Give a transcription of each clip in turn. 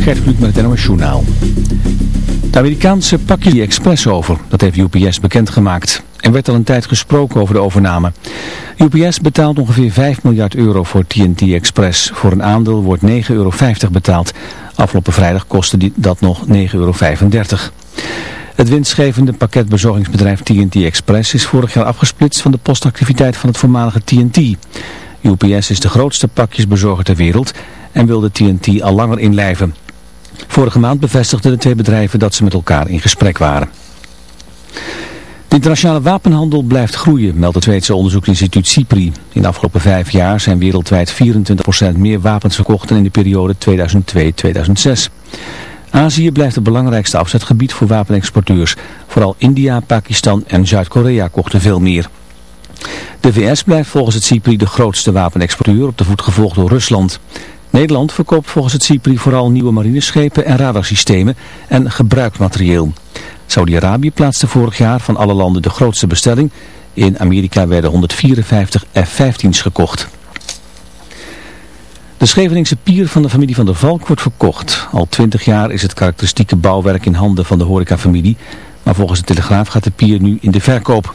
Gert Kluk met het NOS Journaal. De Amerikaanse pakje die Express over, dat heeft UPS bekendgemaakt. Er werd al een tijd gesproken over de overname. UPS betaalt ongeveer 5 miljard euro voor TNT Express. Voor een aandeel wordt 9,50 euro betaald. Afgelopen vrijdag kostte dat nog 9,35 euro. Het winstgevende pakketbezorgingsbedrijf TNT Express is vorig jaar afgesplitst van de postactiviteit van het voormalige TNT. UPS is de grootste pakjesbezorger ter wereld en wilde TNT al langer inlijven. Vorige maand bevestigden de twee bedrijven dat ze met elkaar in gesprek waren. De internationale wapenhandel blijft groeien, meldt het Zweedse onderzoeksinstituut CIPRI. In de afgelopen vijf jaar zijn wereldwijd 24% meer wapens verkocht dan in de periode 2002-2006. Azië blijft het belangrijkste afzetgebied voor wapenexporteurs. Vooral India, Pakistan en Zuid-Korea kochten veel meer. De VS blijft volgens het CIPRI de grootste wapenexporteur, op de voet gevolgd door Rusland. Nederland verkoopt volgens het CIPRI vooral nieuwe marineschepen en radarsystemen en gebruikt materieel. Saudi-Arabië plaatste vorig jaar van alle landen de grootste bestelling. In Amerika werden 154 F-15's gekocht. De Scheveningse pier van de familie van der Valk wordt verkocht. Al twintig jaar is het karakteristieke bouwwerk in handen van de horecafamilie. Maar volgens de Telegraaf gaat de pier nu in de verkoop.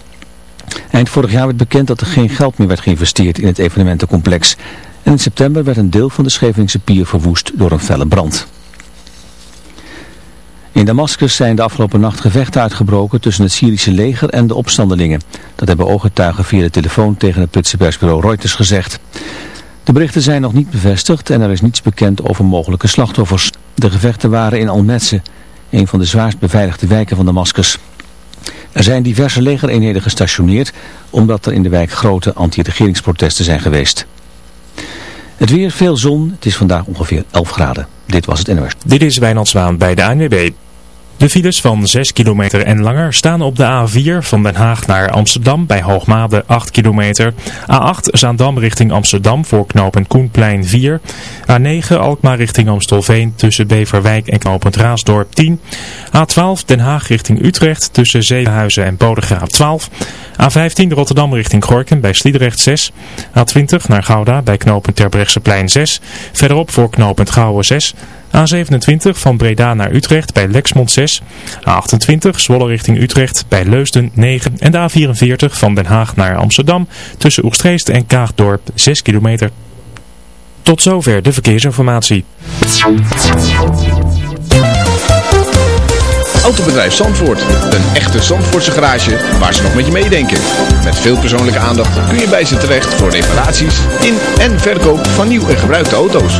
Eind vorig jaar werd bekend dat er geen geld meer werd geïnvesteerd in het evenementencomplex. En in september werd een deel van de Scheveningse pier verwoest door een felle brand. In Damascus zijn de afgelopen nacht gevechten uitgebroken tussen het Syrische leger en de opstandelingen. Dat hebben ooggetuigen via de telefoon tegen het Britse persbureau Reuters gezegd. De berichten zijn nog niet bevestigd en er is niets bekend over mogelijke slachtoffers. De gevechten waren in Al-Metze, een van de zwaarst beveiligde wijken van Damascus. Er zijn diverse legereenheden gestationeerd omdat er in de wijk grote anti-regeringsprotesten zijn geweest. Het weer, veel zon. Het is vandaag ongeveer 11 graden. Dit was het NOS. Dit is Wijnand Zwaan bij de ANWB. De files van 6 kilometer en langer staan op de A4 van Den Haag naar Amsterdam bij Hoogmade 8 kilometer. A8 Zaandam richting Amsterdam voor knooppunt Koenplein 4. A9 Alkmaar richting Amstelveen tussen Beverwijk en knooppunt Raasdorp 10. A12 Den Haag richting Utrecht tussen Zevenhuizen en Bodegraaf 12. A15 Rotterdam richting Gorken bij Sliedrecht 6. A20 naar Gouda bij knooppunt Terbrechtseplein 6. Verderop voor knooppunt Gouwen 6. A27 van Breda naar Utrecht bij Lexmond 6. A28 Zwolle richting Utrecht bij Leusden 9. En de A44 van Den Haag naar Amsterdam tussen Oegstreest en Kaagdorp 6 kilometer. Tot zover de verkeersinformatie. Autobedrijf Zandvoort. Een echte Zandvoortse garage waar ze nog met je meedenken. Met veel persoonlijke aandacht kun je bij ze terecht voor reparaties in en verkoop van nieuw en gebruikte auto's.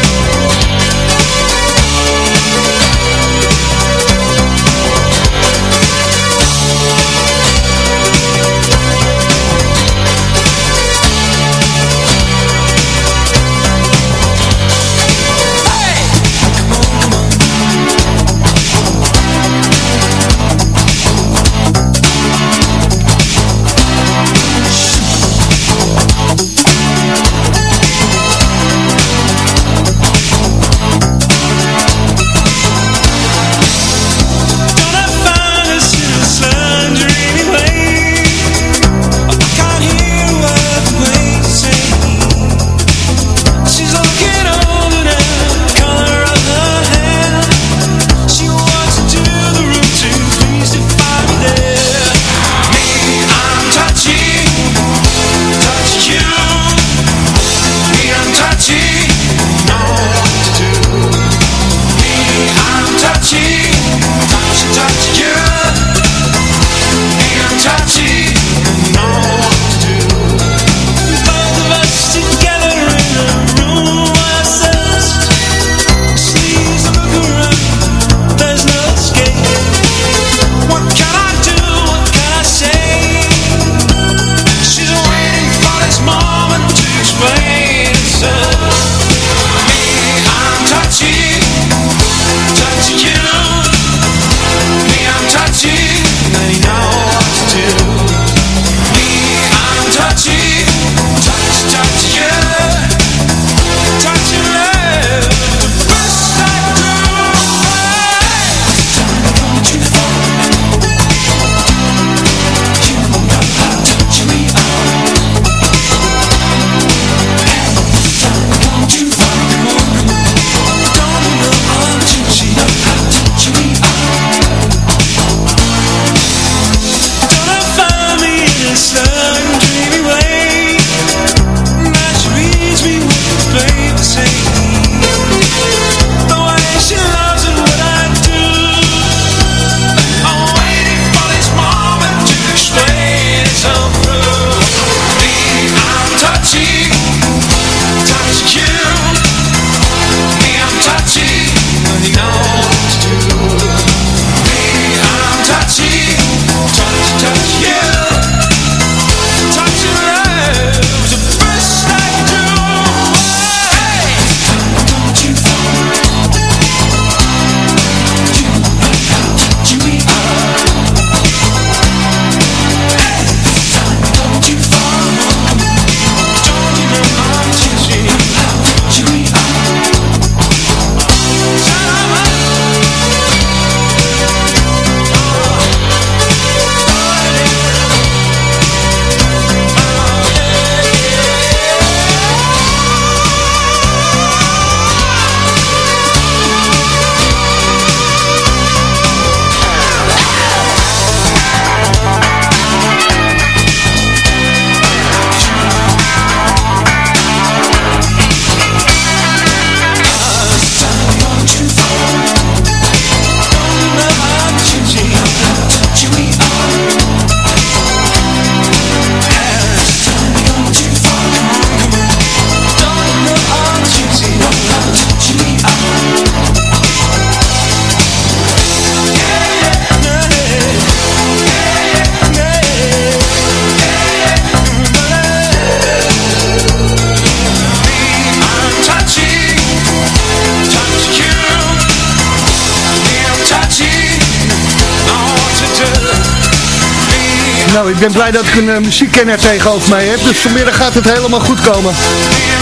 Nou, ik ben blij dat ik een uh, muziekkenner tegenover mij heb. Dus vanmiddag gaat het helemaal goed komen.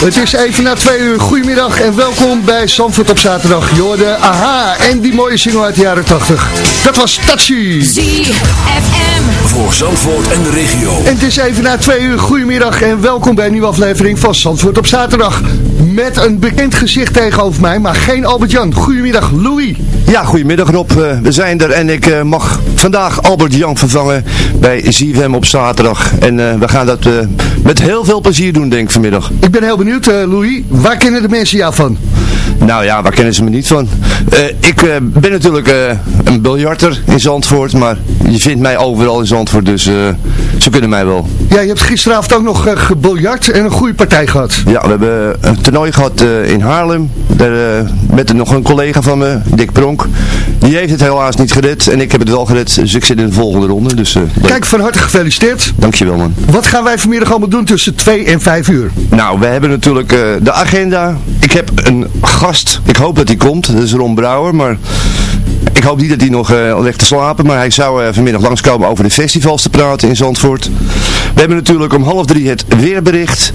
Het is even na twee uur. Goedemiddag en welkom bij Zandvoort op zaterdag. Jorde, aha. En die mooie single uit de jaren 80. Dat was Tachi. ZFM. Voor Zandvoort en de regio. En het is even na twee uur. Goedemiddag en welkom bij een nieuwe aflevering van Zandvoort op zaterdag. Met een bekend gezicht tegenover mij, maar geen Albert-Jan. Goedemiddag, Louis. Ja, goedemiddag Rob. Uh, we zijn er en ik uh, mag vandaag Albert-Jan vervangen bij ZFM op zaterdag. En uh, we gaan dat met heel veel plezier doen, denk ik, vanmiddag. Ik ben heel benieuwd, Louis. Waar kennen de mensen jou van? Nou ja, waar kennen ze me niet van? ik ben natuurlijk een biljarter in Zandvoort, maar je vindt mij overal in Zandvoort, dus ze kunnen mij wel. Ja, je hebt gisteravond ook nog gebiljart en een goede partij gehad. Ja, we hebben een toernooi gehad in Haarlem, daar, met nog een collega van me, Dick Pronk. Die heeft het helaas niet gered en ik heb het wel gered, dus ik zit in de volgende ronde. Dus, Kijk, van harte gefeliciteerd. Dankjewel man. Wat gaan wij vanmiddag allemaal doen tussen 2 en 5 uur? Nou, we hebben natuurlijk de agenda. Ik heb een gast, ik hoop dat hij komt, dat is Ron Brouwer, maar... Ik hoop niet dat hij nog uh, ligt te slapen, maar hij zou uh, vanmiddag langskomen over de festivals te praten in Zandvoort. We hebben natuurlijk om half drie het weerbericht.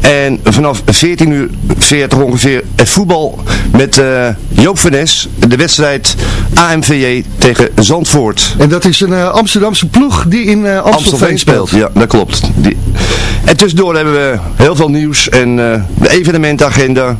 En vanaf 14 uur 40 ongeveer het voetbal met uh, Joop van Nes, de wedstrijd AMVJ tegen Zandvoort. En dat is een Amsterdamse ploeg die in Amstelveen, Amstelveen speelt. Ja, dat klopt. Die... En tussendoor hebben we heel veel nieuws en de evenementagenda.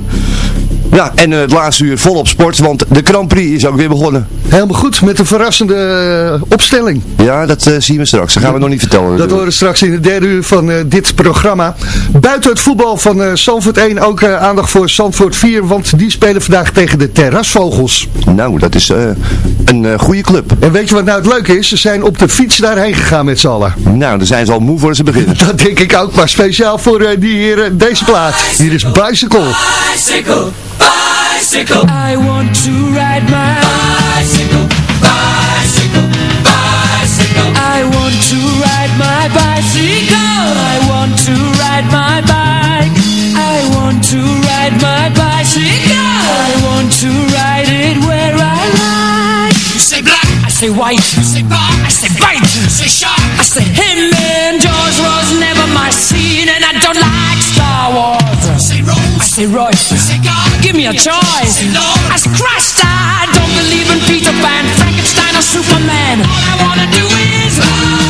Ja, en het laatste uur volop sport, want de Grand Prix is ook weer begonnen. Helemaal goed, met een verrassende uh, opstelling. Ja, dat uh, zien we straks. Dat gaan we nog niet vertellen. Dat horen we straks in het derde uur van uh, dit programma. Buiten het voetbal van uh, Zandvoort 1 ook aandacht voor Zandvoort 4, want die spelen vandaag tegen de Terrasvogels. Nou, dat is een goede club. En weet je wat nou het leuke is? Ze zijn op de fiets daarheen gegaan met z'n allen. Nou, dan zijn ze al moe voor ze beginnen. dat denk ik ook, maar speciaal voor die heren deze plaat. Hier is Bicycle. Bicycle. Bicycle. I want to ride my bicycle. Bicycle. Bicycle. I want to ride my bicycle. I want to ride my bike. I want to ride my bicycle. I want to ride it where I like. You say black. I say white. You say bar. I say bite. You say shark. I say him and George was never my scene, and I don't like Star Wars. I say God. Give me a choice. As Christ, I don't believe in Peter Pan, Frankenstein or Superman. All I wanna do is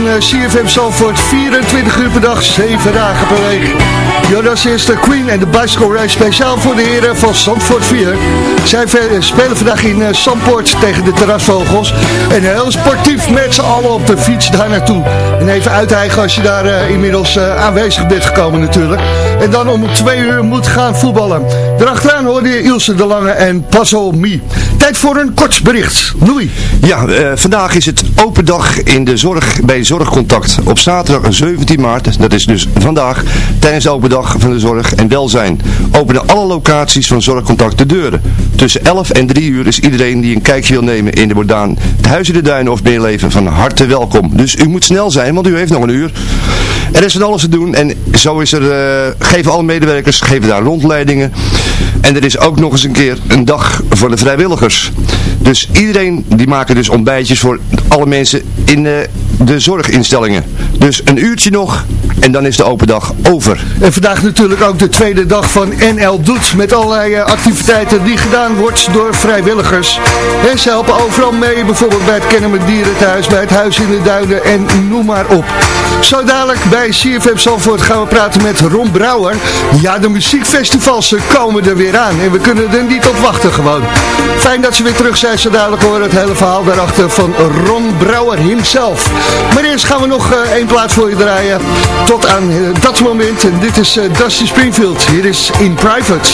van uh, CFM Zalvoort, 24 uur per dag, 7 dagen per week. Jonas is de Queen en de Bicycle Race speciaal voor de heren van Zandvoort 4. Zij spelen vandaag in uh, Zandvoort tegen de terrasvogels. En heel sportief met z'n allen op de fiets daar naartoe. En even uitheigen als je daar inmiddels aanwezig bent gekomen natuurlijk. En dan om twee uur moet gaan voetballen. Daarachteraan hoorde je Ilse de Lange en Paso Mi. Tijd voor een kort bericht. Louis. Ja, vandaag is het open dag in de zorg, bij Zorgcontact. Op zaterdag 17 maart, dat is dus vandaag, tijdens de open dag van de zorg en welzijn. Openen alle locaties van Zorgcontact de deuren. Tussen 11 en 3 uur is iedereen die een kijkje wil nemen in de Bordaan, het Huis in de Duinen of Meerleven van harte welkom. Dus u moet snel zijn, want u heeft nog een uur. Er is van alles te doen en zo is er, uh, geven alle medewerkers, geven daar rondleidingen. En er is ook nog eens een keer een dag voor de vrijwilligers. Dus iedereen die maken dus ontbijtjes voor alle mensen in uh, de zorginstellingen. Dus een uurtje nog en dan is de open dag over. En vandaag natuurlijk ook de tweede dag van NL Doet. Met allerlei uh, activiteiten die gedaan wordt door vrijwilligers. En ze helpen overal mee. Bijvoorbeeld bij het Kennemer Dierenthuis, bij het Huis in de Duinen en noem maar op. Zo dadelijk bij CFM Zandvoort gaan we praten met Ron Brouwer. Ja, de muziekfestivals komen er weer aan. En we kunnen er niet op wachten gewoon. Fijn dat ze weer terug zijn. Zo dadelijk horen het hele verhaal daarachter van Ron Brouwer himself. Maar eerst gaan we nog uh, één plaat voor je draaien. Tot aan uh, dat moment. En dit is uh, Dusty Springfield. Hier is In Private.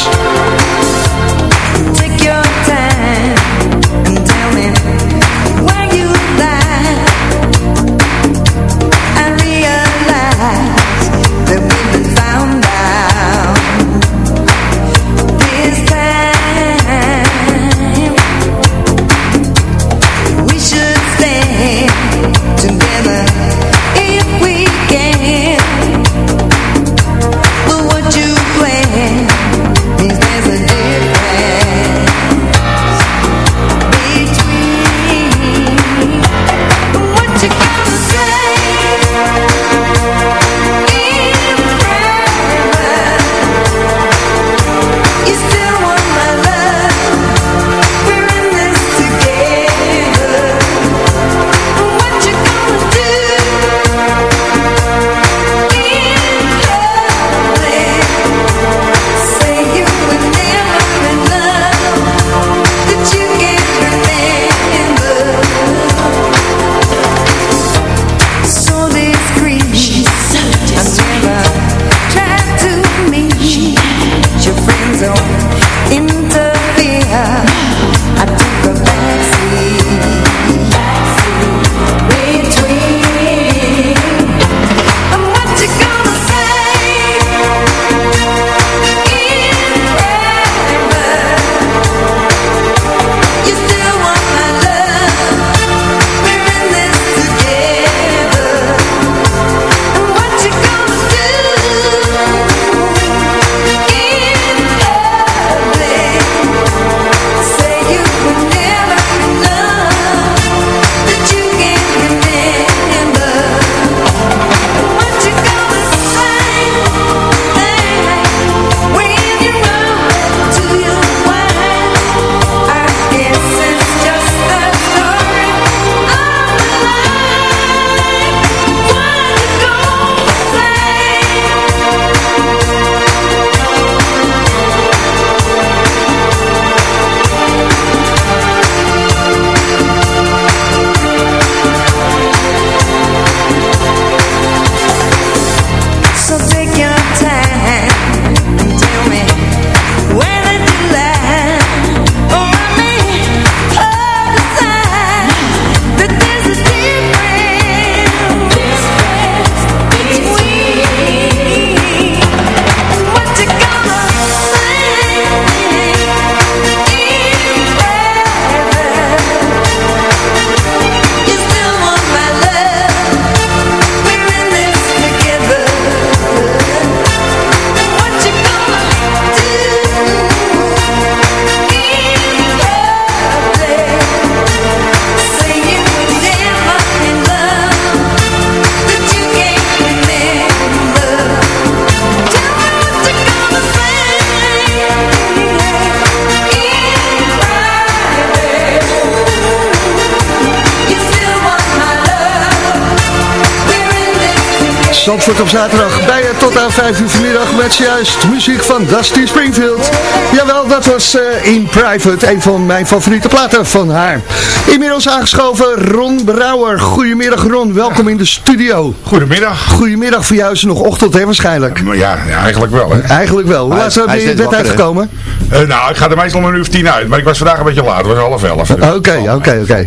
Zandvoort op zaterdag bij je tot aan 5 uur vanmiddag met juist muziek van Dusty Springfield. Jawel, dat was eh, In Private, een van mijn favoriete platen van haar. Inmiddels aangeschoven Ron Brouwer. Goedemiddag Ron, welkom in de studio. Goedemiddag. Goedemiddag, voor jou is het nog ochtend hè waarschijnlijk. Ja, ja, eigenlijk wel hè. Eigenlijk wel. Hoe laat ben je net bed uitgekomen? Eh, nou, ik ga er meestal om een uur of tien uit, maar ik was vandaag een beetje laat, het was half elf. dus- Oké, oké, oké.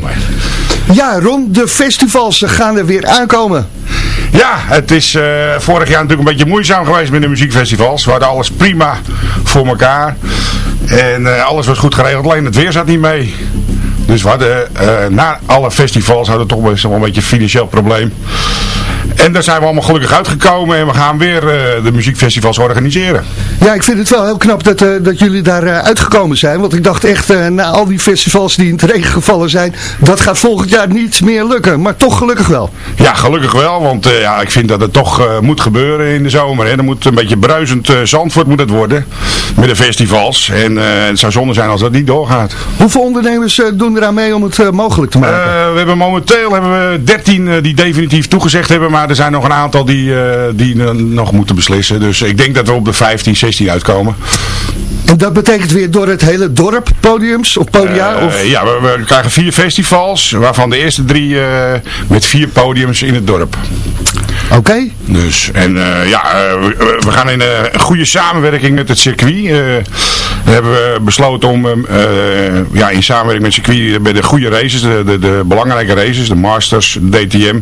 Ja, Ron, de festivals gaan er weer aankomen. Ja, het is eh, vorig jaar natuurlijk een beetje moeizaam geweest met de muziekfestivals. We hadden alles prima voor elkaar. En eh, alles was goed geregeld, alleen het weer zat niet mee. Dus we hadden na alle festivals hadden we toch best wel een beetje een financieel probleem. En daar zijn we allemaal gelukkig uitgekomen en we gaan weer eh, de muziekfestivals organiseren. Ja, ik vind het wel heel knap dat, eh, dat jullie daar eh, uitgekomen zijn. Want ik dacht echt, na al die festivals die in het regen gevallen zijn, dat gaat volgend jaar niet meer lukken. Maar toch gelukkig wel. Ja, gelukkig wel, want ja, ik vind dat het toch moet gebeuren in de zomer. Hè. Er moet een beetje bruisend Zandvoort moet het worden met de festivals. En het zou zonde zijn als dat niet doorgaat. Hoeveel ondernemers doen eraan mee om het mogelijk te maken? We hebben momenteel hebben we 13 eh, die definitief toegezegd hebben, maar er zijn nog een aantal die, eh, die nog moeten beslissen. Dus ik denk dat we op de 15, 16 uitkomen. en dat betekent weer door het hele dorp podiums of podia? Eh, of... Ja, we, we krijgen vier festivals, waarvan de eerste drie eh, met vier podiums in het dorp. Oké. Dus, en eh, ja, eh, we, gaan in eh, een goede samenwerking met het circuit. eh, we hebben besloten om eh, eh, ja, in samenwerking met het circuit bij de goede races, de, de, de belangrijke races, de Masters, DTM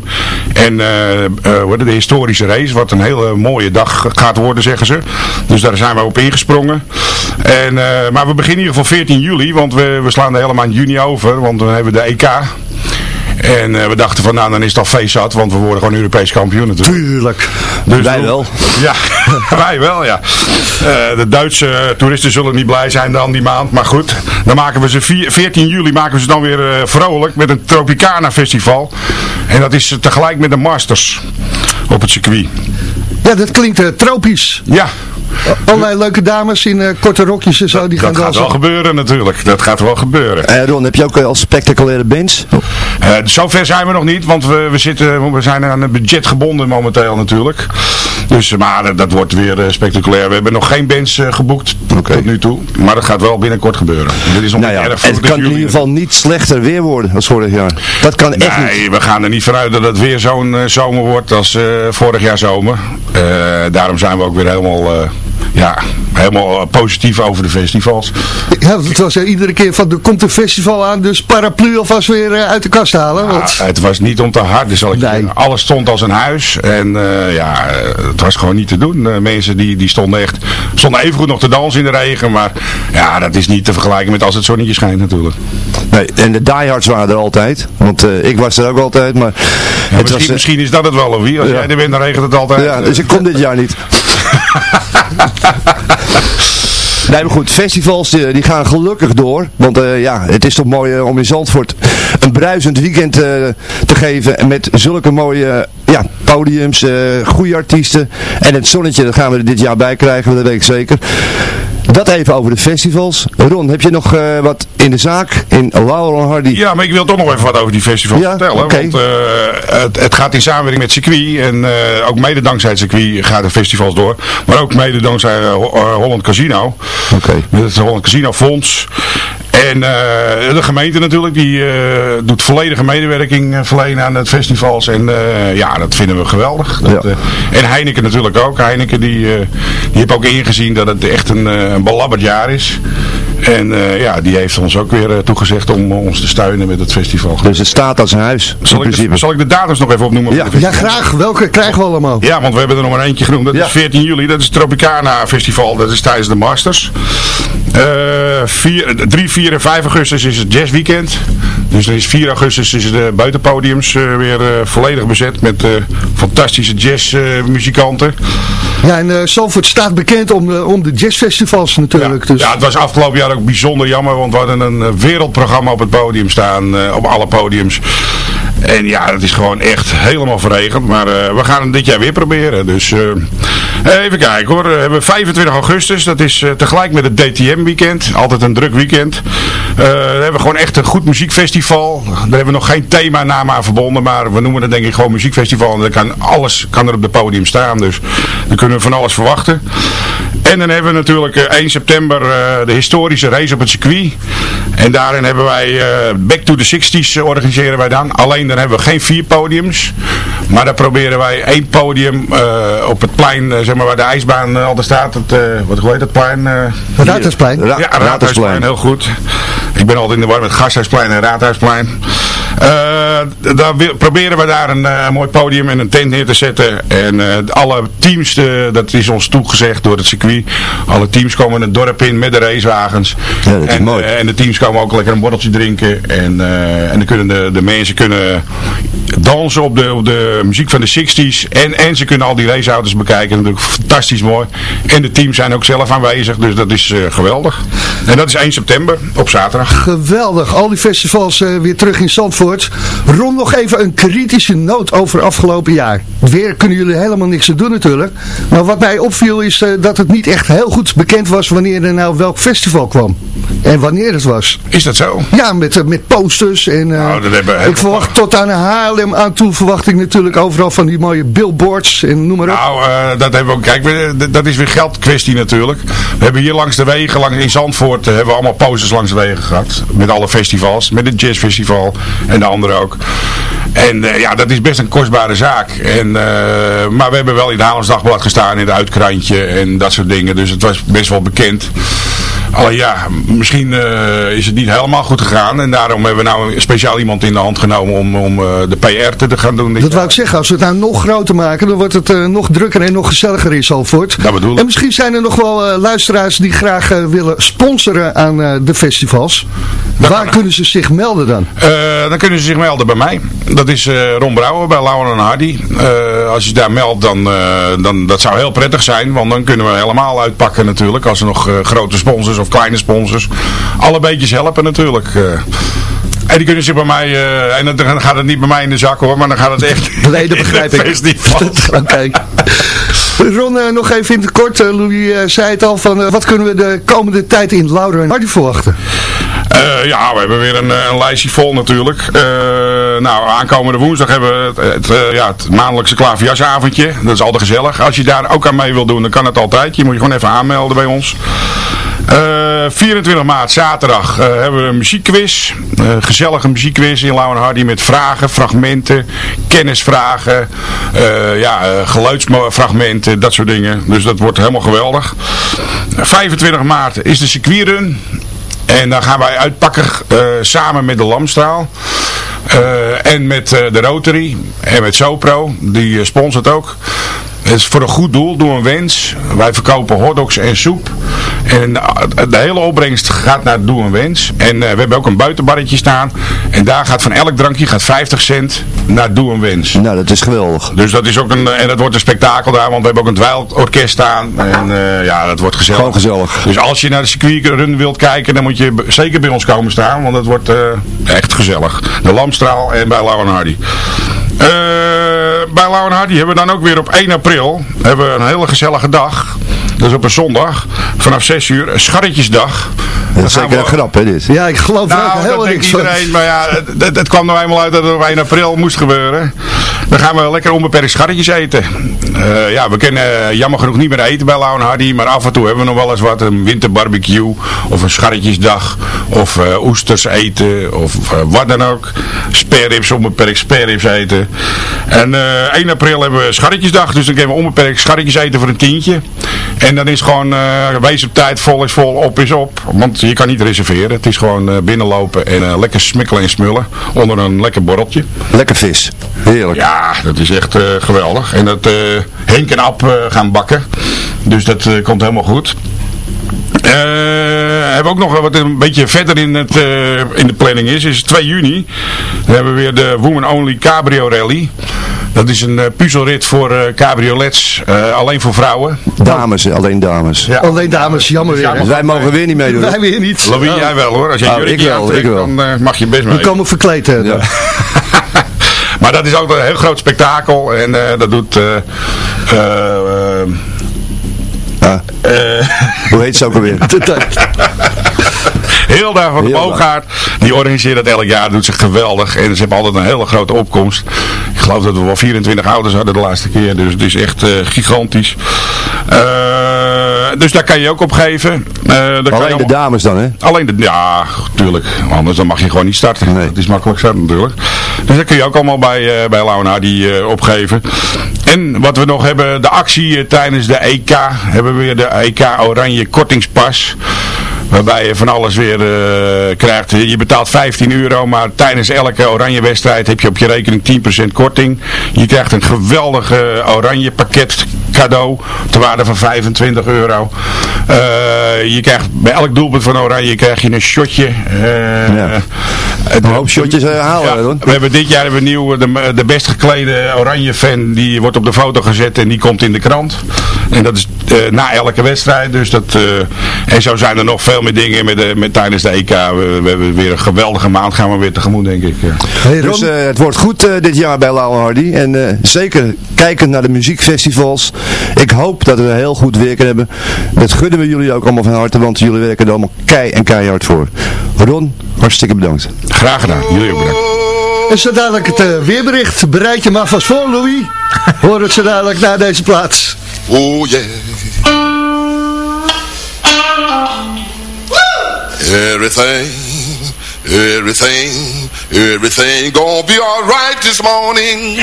en de historische race, wat een hele mooie dag gaat worden, zeggen ze. Dus daar zijn we op ingesprongen. En, maar we beginnen in ieder geval 14 juli, want we, we slaan de hele maand juni over, want dan hebben we de EK. En eh, we dachten van nou dan is het al feest zat, want we worden gewoon Europees kampioen natuurlijk. Tuurlijk. Dus Wij wel. Ja, wij wel, ja. De Duitse toeristen zullen niet blij zijn dan die maand. Maar goed, dan maken we ze vier- 14 juli maken we ze dan weer eh, vrolijk met een Tropicana festival. En dat is tegelijk met de Masters op het circuit. Ja, dat klinkt eh, tropisch. Ja, Allerlei leuke dames in eh, korte rokjes en zo, die gaan dat gaat dansen. wel gebeuren natuurlijk. Dat gaat wel gebeuren. Eh, Ron, heb je ook eh, al spectaculaire bands? Eh, zover zijn we nog niet, want we, we, zitten, we zijn aan het budget gebonden momenteel natuurlijk. Dus, maar dat wordt weer spectaculair. We hebben nog geen bands geboekt tot nu toe. Maar dat gaat wel binnenkort gebeuren. Dit is nog Nou ja, erg het kan in ieder geval niet slechter weer worden als vorig jaar. Dat kan echt niet. Nee, we gaan er niet vanuit dat het weer zo'n zomer wordt als eh, vorig jaar zomer. Eh, daarom zijn we ook weer helemaal, eh, ja, helemaal eh, positief over de festivals. Ja, het was eh, iedere keer van, er komt een festival aan, dus paraplu alvast weer eh, uit de kast halen. Want... Het was niet om te hard, dus zal ik je Nee. zeggen. alles stond als een huis. En eh, ja, het was gewoon niet te doen. Eh, mensen die, die stonden echt, stonden even goed nog te dansen in de regen. Maar ja, dat is niet te vergelijken met als het zonnetje schijnt natuurlijk. Nee, en de diehards waren er altijd. Want eh, ik was er ook altijd, maar... Ja, het misschien, was, misschien is dat het wel, Louis. Als Ja. jij er bent, dan regent het altijd. ja, dus ik kom dit jaar niet. Nee, maar goed, festivals die, die gaan gelukkig door. Want eh, ja, het is toch mooi eh, om in Zandvoort een bruisend weekend eh, te geven. En met zulke mooie eh, ja, podiums, eh, goede artiesten. En het zonnetje, dat gaan we er dit jaar bij krijgen, dat weet ik zeker. Dat even over de festivals. Ron, heb je nog eh, wat in de zaak in Laurel Hardy? Ja, maar ik wil toch nog even wat over die festivals Ja, vertellen. Want eh, het, het gaat in samenwerking met circuit. En eh, ook mede dankzij het circuit gaan de festivals door. Maar ook mede dankzij Ho- Holland Casino. Oké. Met het Holland Casino Fonds. En eh, de gemeente natuurlijk, die eh, doet volledige medewerking eh, verlenen aan het festivals. En ja, dat vinden we geweldig. Dat, Ja. en Heineken natuurlijk ook. Heineken die, die heeft ook ingezien dat het echt een, een belabberd jaar is. En eh, ja, die heeft ons ook weer eh, toegezegd om eh, ons te steunen met het festival. Dus het staat als een huis, in Zal ik, principe. de, zal ik de datums nog even opnoemen? Ja. voor de Ja, graag. Welke krijgen we allemaal? Ja, want we hebben er nog maar eentje genoemd. Dat Ja. is 14 juli. Dat is het Tropicana Festival. Dat is tijdens de Masters. Eh, vier- 3, 4 en 5 augustus is het Jazz Weekend. Dus dan is 4 augustus is de buitenpodiums eh, weer eh, volledig bezet met eh, fantastische jazzmuzikanten. Ja, en eh Zandvoort staat bekend om, de- om de jazzfestivals natuurlijk. ja. Dus. ja, het was afgelopen jaar ook bijzonder jammer, want we hadden een eh, wereldprogramma op het podium staan, eh, op alle podiums. En ja, het is gewoon echt helemaal verregend, maar eh, we gaan het dit jaar weer proberen. Dus even kijken hoor, we hebben 25 augustus, dat is tegelijk met het DTM weekend, altijd een druk weekend. Hebben we gewoon echt een goed muziekfestival. Daar hebben we nog geen thema-naam aan verbonden, maar we noemen het denk ik gewoon muziekfestival. En dan kan alles kan er op het podium staan, dus dan kunnen we van alles verwachten. En dan hebben we natuurlijk eh, 1 september eh, de historische race op het circuit. En daarin hebben wij eh, Back to the 60s organiseren wij dan. Alleen dan hebben we geen vier podiums. Maar dan proberen wij één podium eh, op het plein, eh, zeg maar waar de ijsbaan eh, altijd staat. Het, eh, wat hoe heet dat plein? eh, hier. Raadhuisplein. Ra- Ja, Raadhuisplein, heel goed. Ik ben altijd in de war met Gasthuisplein en Raadhuisplein. Eh, daar proberen we daar een eh, mooi podium en een tent neer te zetten. En eh, alle teams, eh, dat is ons toegezegd door het circuit. Alle teams komen het dorp in met de racewagens. Ja, dat is en, mooi. en de teams komen ook lekker een borreltje drinken. En, eh, en dan kunnen de, de mensen kunnen dansen op de, op de muziek van de 60s. En, en ze kunnen al die raceauto's bekijken. Natuurlijk fantastisch mooi. En de teams zijn ook zelf aanwezig. Dus dat is eh, geweldig. En dat is 1 september op zaterdag. Geweldig, al die festivals eh, weer terug in Zandvoort. Ron, nog even een kritische noot over afgelopen jaar. Weer kunnen jullie helemaal niks aan doen natuurlijk. Maar wat mij opviel is eh, dat het niet echt heel goed bekend was wanneer er nou welk festival kwam. En wanneer het was. Is dat zo? Ja, met, eh, met posters en eh, Nou, dat hebben we ik verwacht tot aan Haarlem aan toe verwacht ik natuurlijk overal van die mooie billboards en noem maar op. Nou, dat hebben we ook. Kijk, dat is weer geldkwestie natuurlijk. We hebben hier langs de wegen, langs in Zandvoort, hebben we allemaal posters langs de wegen gehad. Met alle festivals, met het jazzfestival en de andere ook. En eh, ja, dat is best een kostbare zaak. En, eh, maar we hebben wel in het Haarlems Dagblad gestaan, in het uitkrantje en dat soort dingen. Dus het was best wel bekend. Alleen ja, misschien eh, is het niet helemaal goed gegaan. En daarom hebben we nou speciaal iemand in de hand genomen om, om eh, de PR te gaan doen. Dat wou ik zeggen, als we het nou nog groter maken, dan wordt het eh, nog drukker en nog gezelliger in Zandvoort. Dat bedoel ik. En misschien zijn er nog wel luisteraars die graag willen sponsoren aan de festivals. Waar kunnen ze zich melden dan? Dan kunnen ze zich melden bij mij. Dat is Ron Brouwer bij Lauwen en Hardy. Als je daar meldt, dan, dan dat zou heel prettig zijn. Want dan kunnen we helemaal uitpakken natuurlijk. Als er nog grote sponsors of kleine sponsors. Alle beetjes helpen natuurlijk. eh. en die kunnen zich bij mij, eh, en dan- gaat het niet bij mij in de zak hoor, maar dan gaat het echt Nee, dat begrijp in ik. het festival. Oké. Ron, eh, nog even in het kort. Eh, Louis zei het al, van, wat kunnen we de komende tijd in Lauder en Hardy verwachten? Ja, we hebben weer een, een lijstje vol natuurlijk. Nou, aankomende woensdag hebben we het, het, ja, het maandelijkse klaverjasavondje. Dat is altijd gezellig. Als je daar ook aan mee wil doen, dan kan het altijd. Je moet je gewoon even aanmelden bij ons. Eh, 24 maart, zaterdag, eh, hebben we een muziekquiz. Eh, gezellige muziekquiz in Lauw Hardy met vragen, fragmenten, kennisvragen, eh, ja, eh, geluidsfragmenten, dat soort dingen. Dus dat wordt helemaal geweldig. 25 maart is de circuitrun. En dan gaan wij uitpakken eh, samen met de Lamstraal. Eh, en met eh, de Rotary. En met Sopro. Die eh, sponsort ook. Het is voor een goed doel. Doe een wens. Wij verkopen hotdogs en soep. En eh, de hele opbrengst gaat naar Doe een wens. En eh, we hebben ook een buitenbarretje staan. En daar gaat van elk drankje gaat 50 cent naar Doe een wens. Nou, dat is geweldig. Dus dat is ook een, en dat wordt een spektakel daar, want we hebben ook een dweilorkest staan. En eh, ja, dat wordt gezellig. Gewoon gezellig. Dus als je naar de circuitrun wilt kijken, dan moet je zeker bij ons komen staan, want het wordt eh, echt gezellig. De Lamstraal en bij Lauw en Hardy. Eh, bij Lauw en Hardy hebben we dan ook weer op 1 april hebben we een hele gezellige dag. Dat is op een zondag, vanaf 6 uur, een scharretjesdag. Dat is zeker we- een grap, hè, dit. Ja, ik geloof nou, denkt niks van. iedereen, maar ja, het, het, kwam nou eenmaal uit dat het op 1 april moest gebeuren. Dan gaan we lekker onbeperkt scharretjes eten. Eh, ja, we kunnen eh, jammer genoeg niet meer eten bij Lau en Hardy, maar af en toe hebben we nog wel eens wat. Een winterbarbecue, of een scharretjesdag, of eh, oesters eten, of wat dan ook. Spareribs, onbeperkt spareribs eten. En eh 1 april hebben we scharretjesdag, dus dan kunnen we onbeperkt scharretjes eten voor een tientje. En dan is gewoon, eh, wees op tijd, vol is vol, op is op. Want je kan niet reserveren. Het is gewoon eh, binnenlopen en eh, lekker smikkelen en smullen. Onder een lekker borreltje. Lekker vis. Heerlijk. Ja, dat is echt geweldig. En dat Henk en Ab eh, gaan bakken. Dus dat komt helemaal goed. Eh, hebben we ook nog wat een beetje verder in, het, eh, in de planning is, is 2 juni. Dan hebben we weer de Woman Only Cabrio Rally. Dat is een eh, puzzelrit voor eh, cabriolets, eh, alleen voor vrouwen. Dames, alleen dames. Ja. Alleen dames, jammer weer. hè? Dus wij mogen weer niet meedoen. Wij weer niet. Louis, Oh, jij wel hoor. Als jij Oh, jurkje ik wel, ik wel. dan mag je best We mee. komen verkleed. Ja. maar dat is ook een heel groot spektakel. En eh, dat doet... eh, Ja. Hoe heet ze ook alweer? Heel daar van de Boogaard. Die organiseert dat elk jaar. Doet zich geweldig. En ze hebben altijd een hele grote opkomst. Ik geloof dat we wel 24 auto's hadden de laatste keer. Dus het is echt eh, gigantisch. Eh, dus daar kan je ook op geven. Eh, daar kan je Alleen de dames dan, hè? Alleen de, ja, tuurlijk. Anders dan mag je gewoon niet starten. Nee. Het is makkelijk starten natuurlijk. Dus daar kun je ook allemaal bij, eh bij Launa die eh, opgeven. En wat we nog hebben, de actie tijdens de EK. Hebben we weer de EK Oranje Kortingspas. Waarbij je van alles weer krijgt. Je betaalt 15 euro, maar tijdens elke oranje wedstrijd heb je op je rekening 10% korting. Je krijgt een geweldig eh, oranje pakket cadeau. Ter waarde van 25 euro. Eh, je krijgt bij elk doelpunt van oranje krijg je een shotje. eh, Ja. Een hoop shotjes eh, halen, ja, we hebben dit jaar hebben we nieuw de, de best geklede oranje fan. Die wordt op de foto gezet en die komt in de krant. En dat is eh, na elke wedstrijd. Dus dat, eh, en zo zijn er nog veel meer dingen met, de, met, tijdens de EK. We, we hebben weer een geweldige maand gaan we weer tegemoet denk ik. Ja. Hey Ron, Dus het wordt goed eh, dit jaar bij Lau Hardy. En eh, zeker kijkend naar de muziekfestivals. Ik hoop dat we een heel goed weer kunnen hebben. Dat gunnen we jullie ook allemaal van harte. Want jullie werken er allemaal kei en keihard voor. Ron, hartstikke bedankt. Graag gedaan. Jullie ook bedankt. en zo dadelijk het eh, weerbericht. Bereid je maar vast voor, Louis. Hoor het zo dadelijk na deze plaats. Oh yeah. Everything, everything, everything gonna be alright this morning.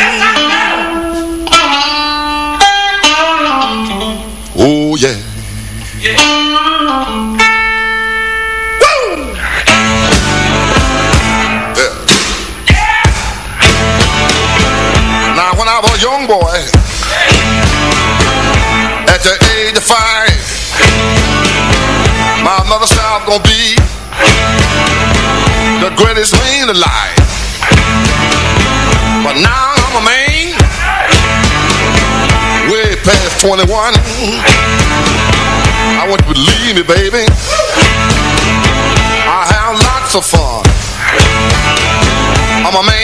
Oh yeah. Yeah. Now when I was a young boy, at the age of five. My mother said I'm gonna be the greatest man alive. But now I'm a man, 21. I want you to believe me, baby. I have lots of fun. I'm a man.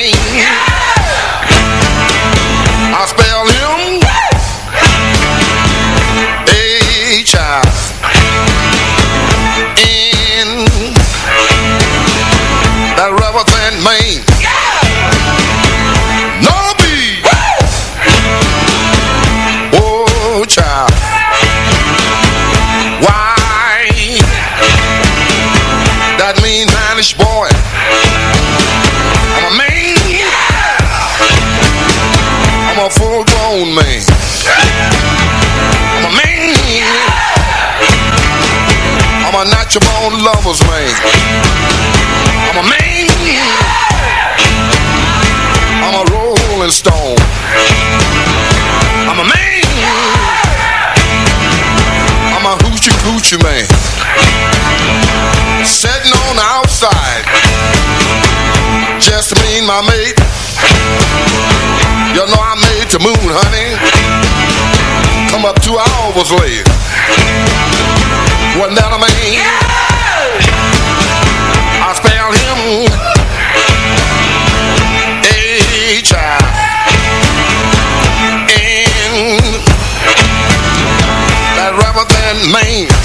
A natural lover's man. I'm a man. I'm a rolling stone. I'm a man. I'm a hoochie coochie man. Sitting on the outside. Just me and my mate. You know I made the moon, honey. Come up two hours late. Wasn't that a man? I spelled him That band man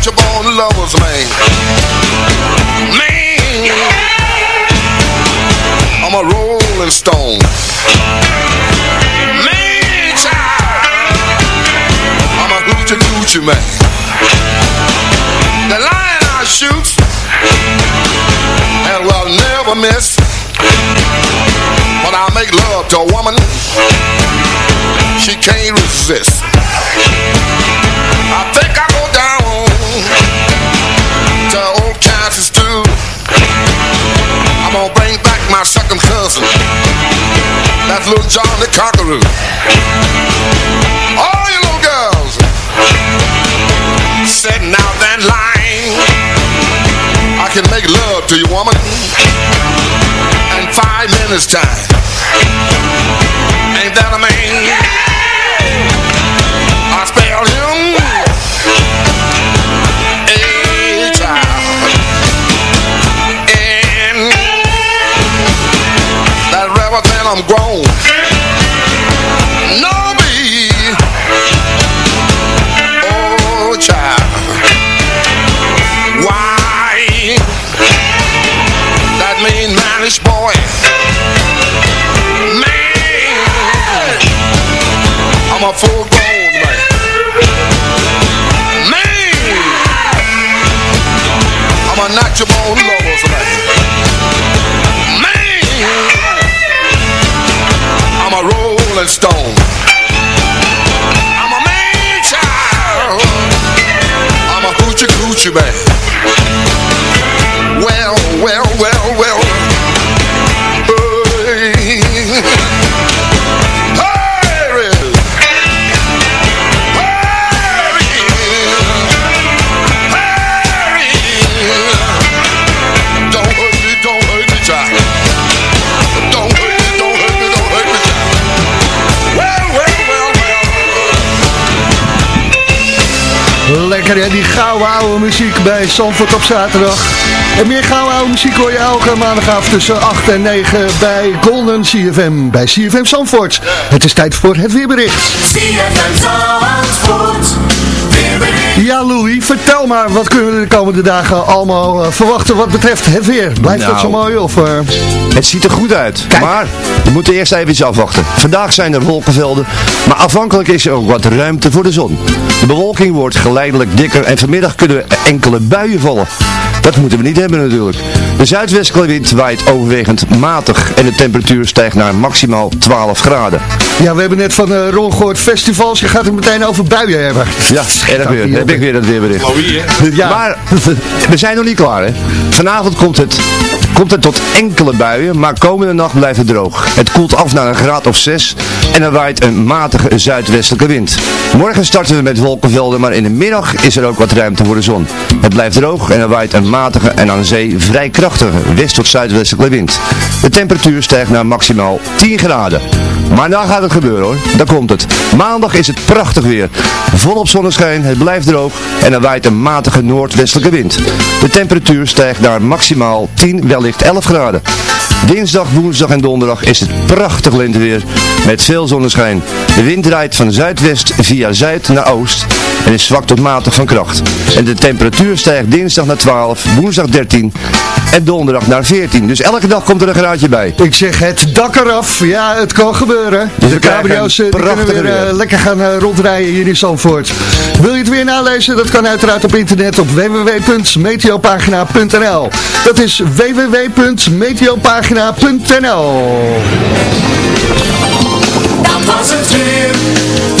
natural born lover's man. Man, I'm a rolling stone. Man, child, I'm a hoochie coochie man. The lion I shoot and will never miss. When I make love to a woman, she can't resist. I think I my second cousin. That's little John the Conqueror. All you little girls setting out that line. I can make love to you, woman, in five minutes time. Ain't that a man? I spell I'm grown. No, me. Oh, child. Why? That mean manish boy. Man. I'm a full grown man. Man. I'm a natural born lover, stone. I'm a man child. I'm a hoochie coochie man. Die gouden oude muziek bij Zandvoort op zaterdag. En meer gouden oude muziek hoor je elke maandagavond tussen 8 en 9 bij Golden CFM. Bij CFM Zandvoort. Het is tijd voor het weerbericht. CFM Zandvoort, weerbericht. Ja Louis, vertel maar, wat kunnen we de komende dagen allemaal eh, verwachten wat betreft het weer? Blijft dat Nou. zo mooi of... eh, Het ziet er goed uit, maar we moeten eerst even iets afwachten. Vandaag zijn er wolkenvelden, maar afhankelijk is er ook wat ruimte voor de zon. De bewolking wordt geleidelijk dikker en vanmiddag kunnen er enkele buien vallen. Dat moeten we niet hebben natuurlijk. De zuidwestelijke wind waait overwegend matig en de temperatuur stijgt naar maximaal 12 graden. Ja, we hebben net van eh, Ron gehoord festivals. Je gaat het meteen over buien hebben. Ja, erg weer. Heb ik weer dat weerbericht. Ja. Maar we zijn nog niet klaar, hè. Vanavond komt het, komt het tot enkele buien, maar komende nacht blijft het droog. Het koelt af naar een graad of 6 en er waait een matige zuidwestelijke wind. Morgen starten we met wolkenvelden, maar in de middag is er ook wat ruimte voor de zon. Het blijft droog en er waait een matige en aan zee vrij krachtige west- tot zuidwestelijke wind. De temperatuur stijgt naar maximaal 10 graden. Maar daar gaat het gebeuren hoor, daar komt het. Maandag is het prachtig weer. Volop zonneschijn, het blijft droog en er waait een matige noordwestelijke wind. De temperatuur stijgt naar maximaal 10, wellicht 11 graden. Dinsdag, woensdag en donderdag is het prachtig lenteweer met veel zonneschijn. De wind draait van zuidwest via zuid naar oost en is zwak tot matig van kracht. En de temperatuur stijgt dinsdag naar 12, woensdag 13 en donderdag naar 14. Dus elke dag komt er een graadje bij. Ik zeg het dak eraf. Ja, het kan gebeuren. Dus de cabrio's eh, die kunnen weer eh, weer. lekker gaan eh, rondrijden hier in Zandvoort. Wil je het weer nalezen? Dat kan uiteraard op internet op www.meteopagina.nl Dat is www.meteopagina.nl Dat was het weer.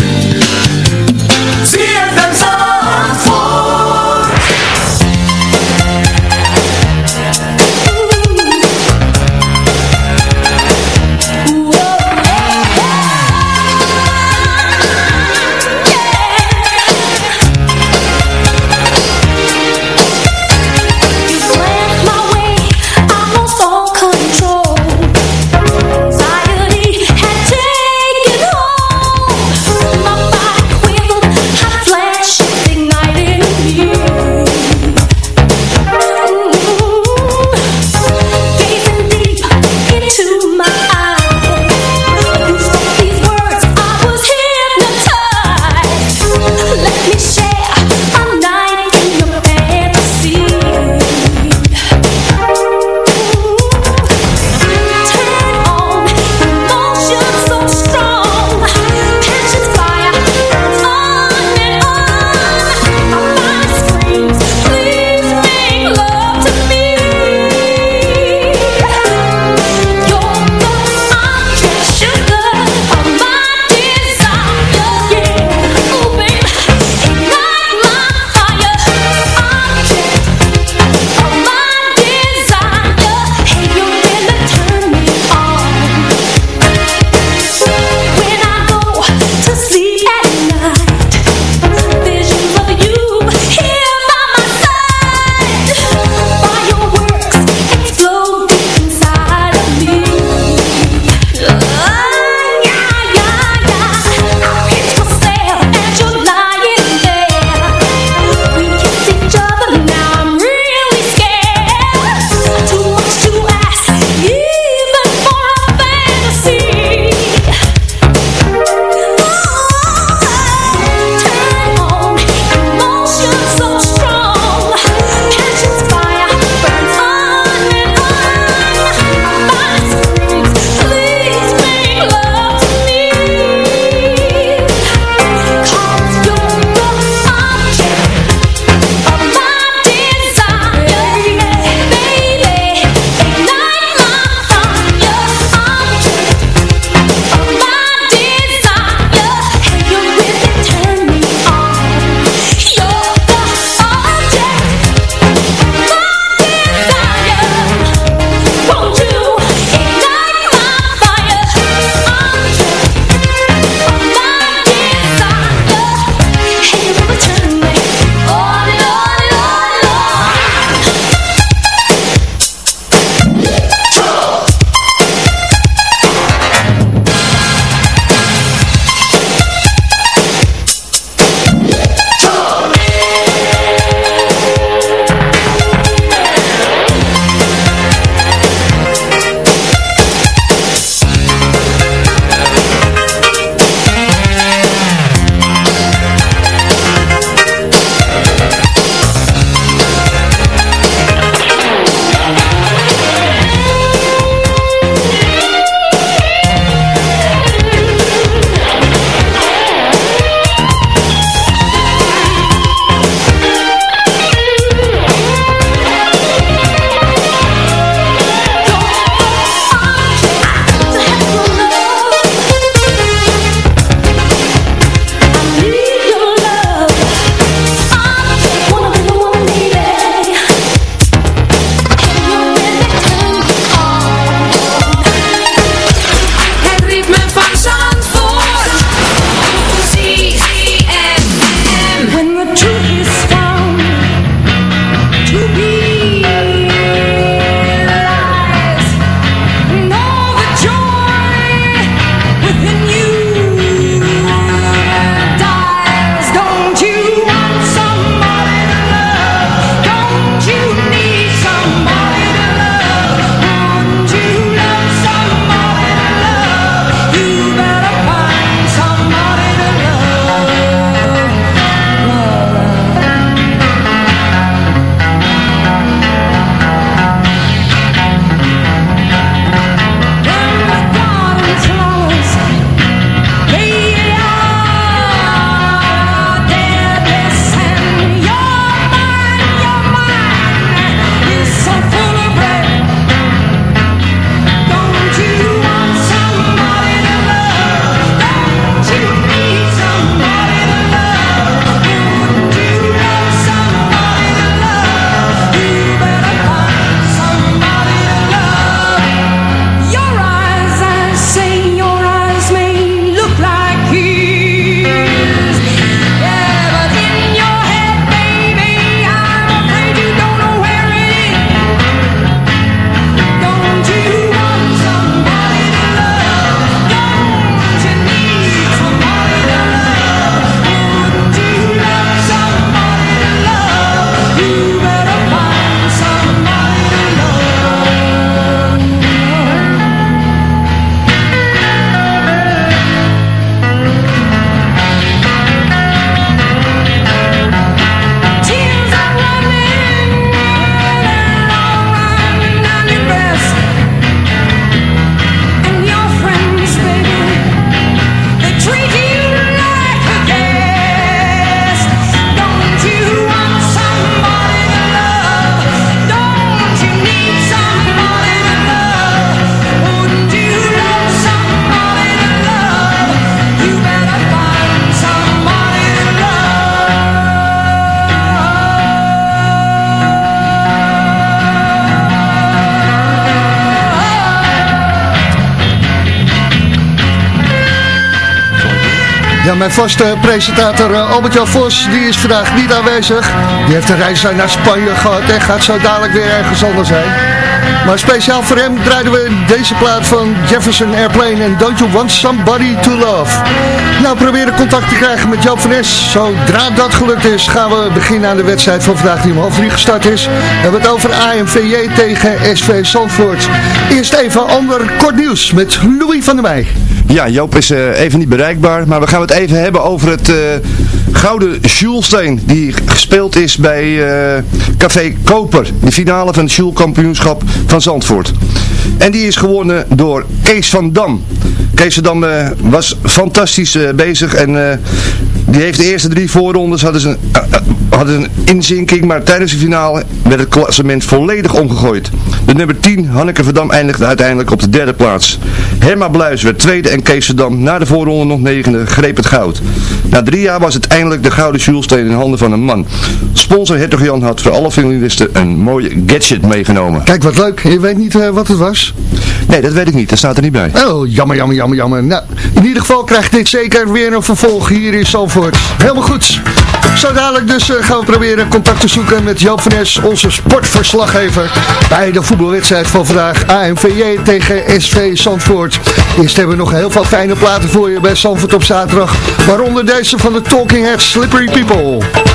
Mijn vaste presentator uh, Albert-Jan Vos, die is vandaag niet aanwezig. Die heeft een reis naar Spanje gehad en gaat zo dadelijk weer ergens anders heen. Maar speciaal voor hem draaiden we deze plaat van Jefferson Airplane en Don't You Want Somebody To Love. Nou, proberen contact te krijgen met Joop van Es. Zodra dat gelukt is, gaan we beginnen aan de wedstrijd van vandaag die om half drie gestart is. We hebben het over AMVJ tegen SV Zandvoort. Eerst even ander kort nieuws met Louis van der Meij. Ja, Joop is uh, even niet bereikbaar, maar we gaan het even hebben over het uh, Gouden Sjoelsteen, die gespeeld is bij uh, Café Koper, de finale van het Sjoelkampioenschap van Zandvoort. En die is gewonnen door Kees van Dam. Kees van Dam was fantastisch bezig en die heeft de eerste drie voorrondes hadden ze, hadden een inzinking, maar tijdens de finale werd het klassement volledig omgegooid. De nummer 10, Hanneke van Dam, eindigde uiteindelijk op de derde plaats. Herma Bluis werd tweede en Kees van Dam na de voorronde nog negende greep het goud. Na drie jaar was het eindelijk de gouden Sjoelsteen in handen van een man. Sponsor Hertog Jan had voor alle finalisten een mooie gadget meegenomen. Kijk wat leuk, je weet niet uh, wat het was? Nee, dat weet ik niet, dat staat er niet bij. Oh, jammer, jammer, jammer, jammer. Nou, in ieder geval krijgt dit zeker weer een vervolg hier in Zalvoort. Helemaal goed. Zo dadelijk dus uh, gaan we proberen contact te zoeken met Joop van Es, onze sportverslaggever, bij de voetbalwedstrijd van vandaag AMVJ tegen SV Zandvoort. Eerst hebben we nog heel veel fijne platen voor je bij Zandvoort op zaterdag, waaronder deze van de Talking Heads Slippery People.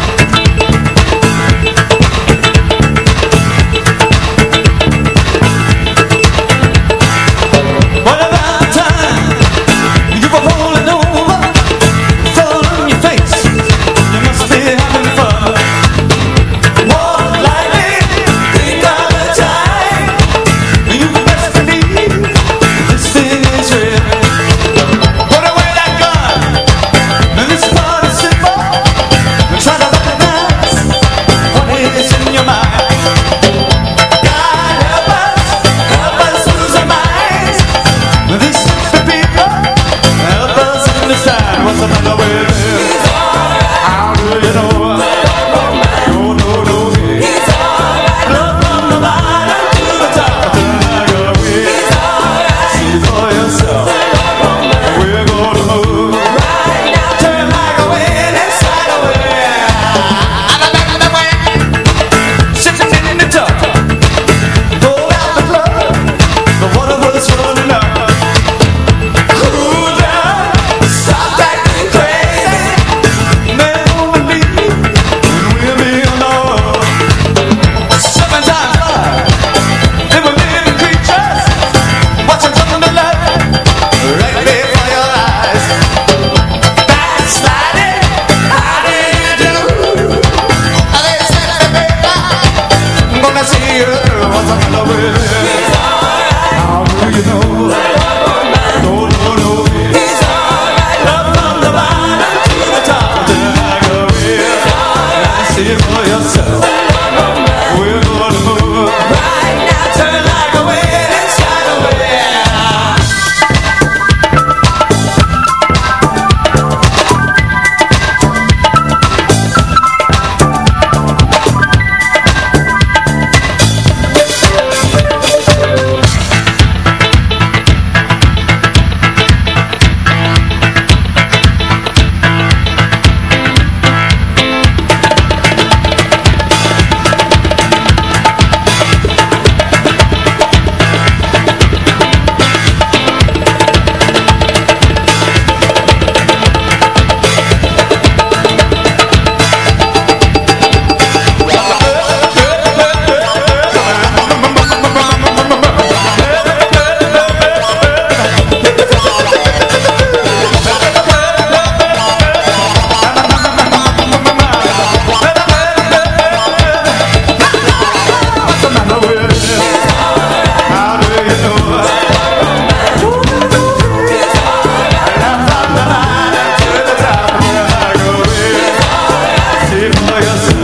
Você foi assim.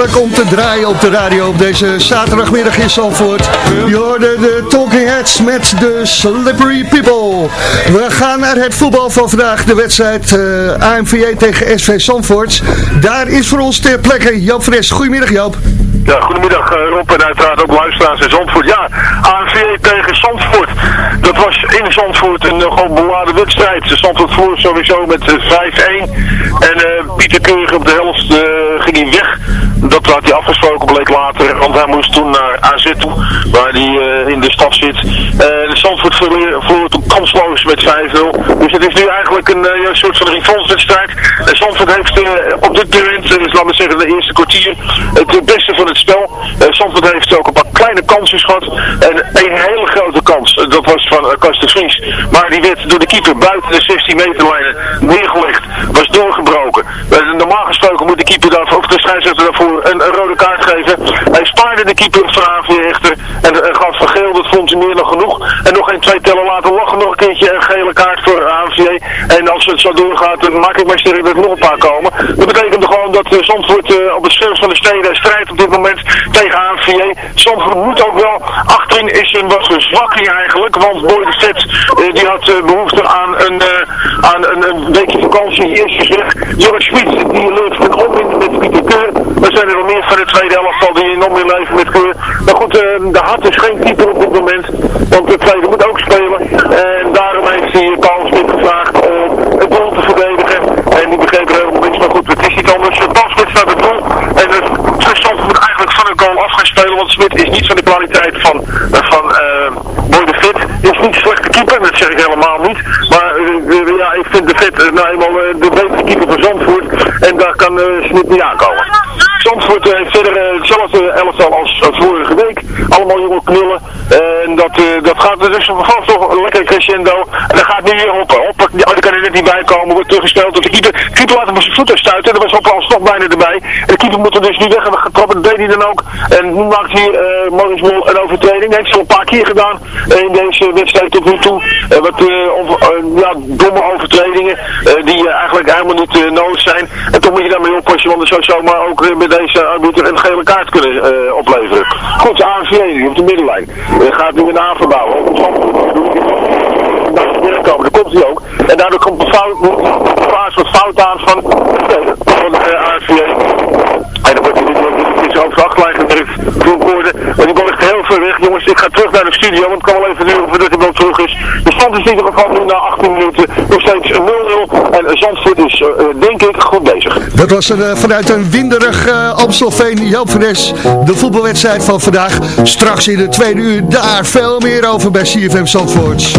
Heerlijk om te draaien op de radio op deze zaterdagmiddag in Zandvoort. Je hoorde de Talking Heads met de Slippery People. We gaan naar het voetbal van vandaag, de wedstrijd eh AMVJ tegen SV Zandvoort. Daar is voor ons ter plekke Joop Fres. Goedemiddag Joop. Goedemiddag eh, Rob en uiteraard ook luisteraars in Zandvoort. Ja, ANV tegen Zandvoort. Dat was in Zandvoort een uh, gewoon beladen wedstrijd. Zandvoort voer sowieso met eh, 5-1. En eh, Pieter Keurig op de helft eh, ging hij weg. Dat had hij afgesproken, bleek later. Want hij moest toen naar AZ toe, waar hij eh, in de stad zit. Eh Zandvoort verloor, toen kansloos met 5-0. Dus het is nu eigenlijk een, eh, soort van revanche-wedstrijd. En Zandvoort heeft eh, op dit moment, dus laten we zeggen de eerste kwartier, het eh, beste van het spel. Eh Zandvoort heeft ook een paar kleine kansjes gehad. En een hele grote kans, eh, dat was van uh, Kast de Vries. Maar die werd door de keeper buiten de 16 meterlijnen neergelegd. Was doorgebroken. Eh, normaal gesproken moet de keeper daarvoor, of de scheidsrechter daarvoor een, rode kaart geven. Hij spaarde de keeper van AVJ echter en uh, gaf van geel, dat vond hij meer dan genoeg. En nog een twee tellen later lag er nog een keertje een gele kaart voor AVJ. En als het zo doorgaat, dan maak ik mij sterk dat er nog een paar komen. Dat betekent gewoon dat uh, Zandvoort op het scherm van de steden strijdt op dit moment tegen AVJ. Zandvoort moet ook wel. Achterin is een wat verzwakking eigenlijk, want Boy de Vet uh, die had uh, behoefte aan een, uh, aan een, een weekje vakantie. Eerst is weg. Joris die leeft een opwinden met Pieter Keur. Er zijn er nog meer van de tweede helft al die in om leven met Keur. Maar goed, de Hart is geen keeper op dit moment, want de tweede moet ook spelen. En daarom heeft hij Paul Smit gevraagd om het doel te verdedigen. En die begreep er helemaal niks, maar goed, het is niet anders. Paul Smit staat het doel. En het Zandvoort moet eigenlijk van een goal af gaan spelen, want Smit is niet van de kwaliteit van, van uh, Boy de Fit. Is niet slechte keeper, dat zeg ik helemaal niet. Maar uh, ja, ik vind de Fit nou eenmaal de betere keeper van Zandvoort. En daar kan Smit niet aankomen. Zandvoort heeft verder hetzelfde elftal als, vorige week. Allemaal jonge knullen. En dat, dat gaat dus vast toch een lekker crescendo. En dan gaat nu weer. Hoppen, die, die kan er net niet bij komen. Wordt teruggespeeld door de keeper. Keeper laat hem op zijn voeten stuiten. Er was Hoppen alsnog bijna erbij. En de keeper moet er dus nu weg hebben getrapt. Dat deed hij dan ook. En nu maakt hier uh, Maurice een overtreding. Heeft ze al een paar keer gedaan in deze wedstrijd tot nu toe. Wat ja, domme overtredingen. die eigenlijk helemaal niet nodig zijn. En moet je daarmee oppassen. Want er zou zomaar ook met deze arbiter een gele kaart kunnen opleveren. Goed, de ANVJ op de middenlijn. gaat nu een aanverbouwen. Komen. Daar komt hij ook. En daardoor komt de fout, een soort fout aan van, van de ANVJ. En dan wordt hij in zijn hoofd achterlijn Maar die bal ligt heel ver weg. Jongens, ik ga terug naar de studio, want het kan wel even duren voordat hij wel terug is. De stand is in ieder geval nu na 18 minuten nog steeds 0-0. En Zandvoort is, uh, denk ik, goed bezig. Dat was een, uh, vanuit een winderig uh, Amstelveen. Joop van de voetbalwedstrijd van vandaag. Straks in de tweede uur daar veel meer over bij CFM Zandvoort.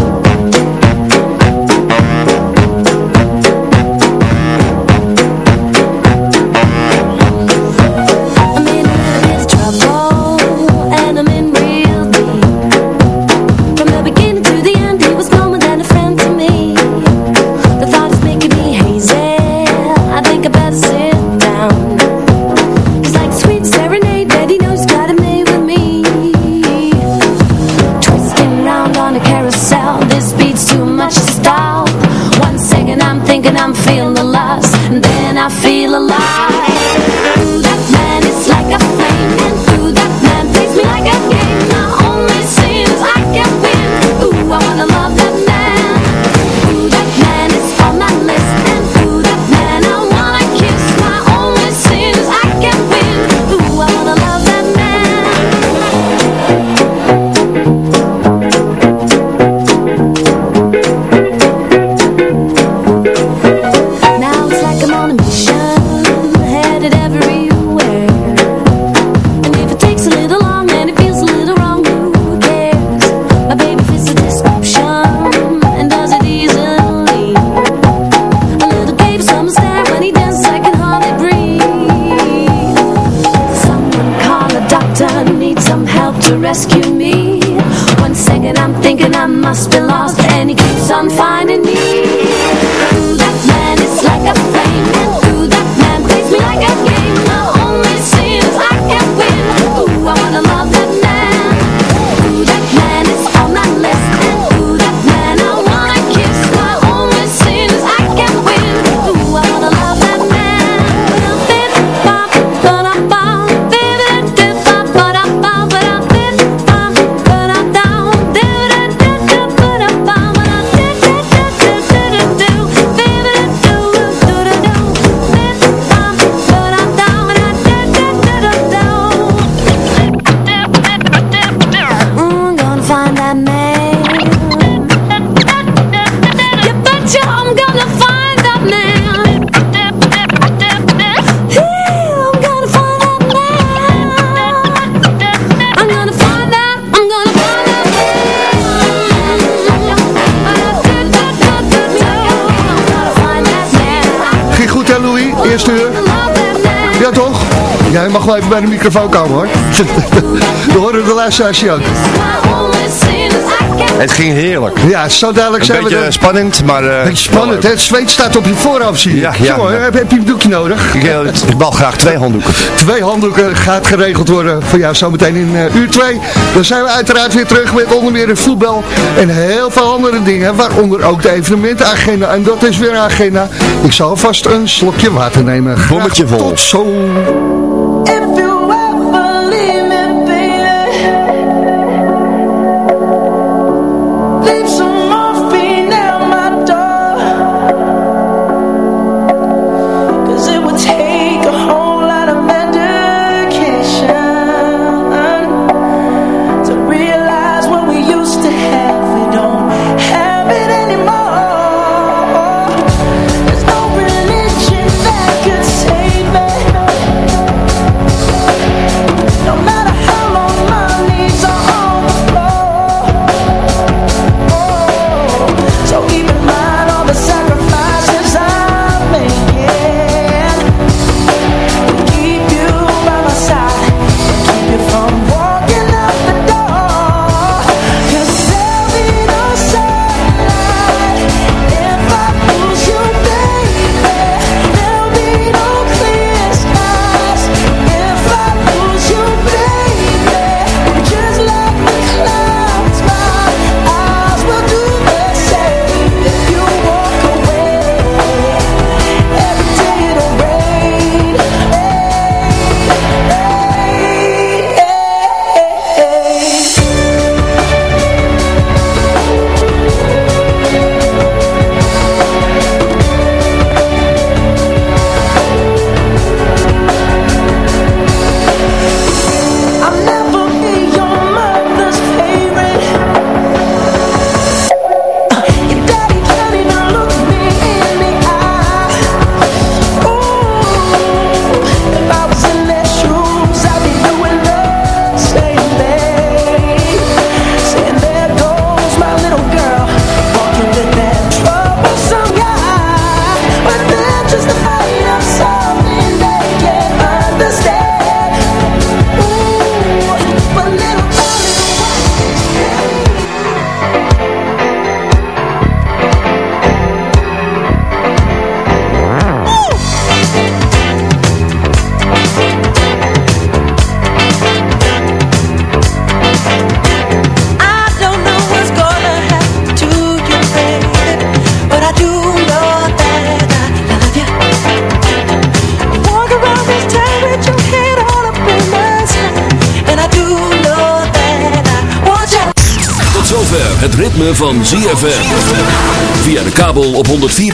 Mag wel even bij de microfoon komen hoor. We horen de luisteraars je ook. Het ging heerlijk. Ja, zo dadelijk Een zijn we beetje er. spannend, maar... eh, Beetje spannend, hè? Het zweet staat op je voorhoofd, zie je. Ja, ja. Jongen, heb, heb je een doekje nodig? Ik, eh, ik bal graag twee handdoeken. Twee handdoeken gaat geregeld worden voor jou zometeen in eh, uur 2. Dan zijn we uiteraard weer terug met onder meer voetbal en heel veel andere dingen. Waaronder ook de evenementenagenda. En dat is weer een agenda. Ik zal vast een slokje water nemen. Graag Bommetje vol. Tot zo.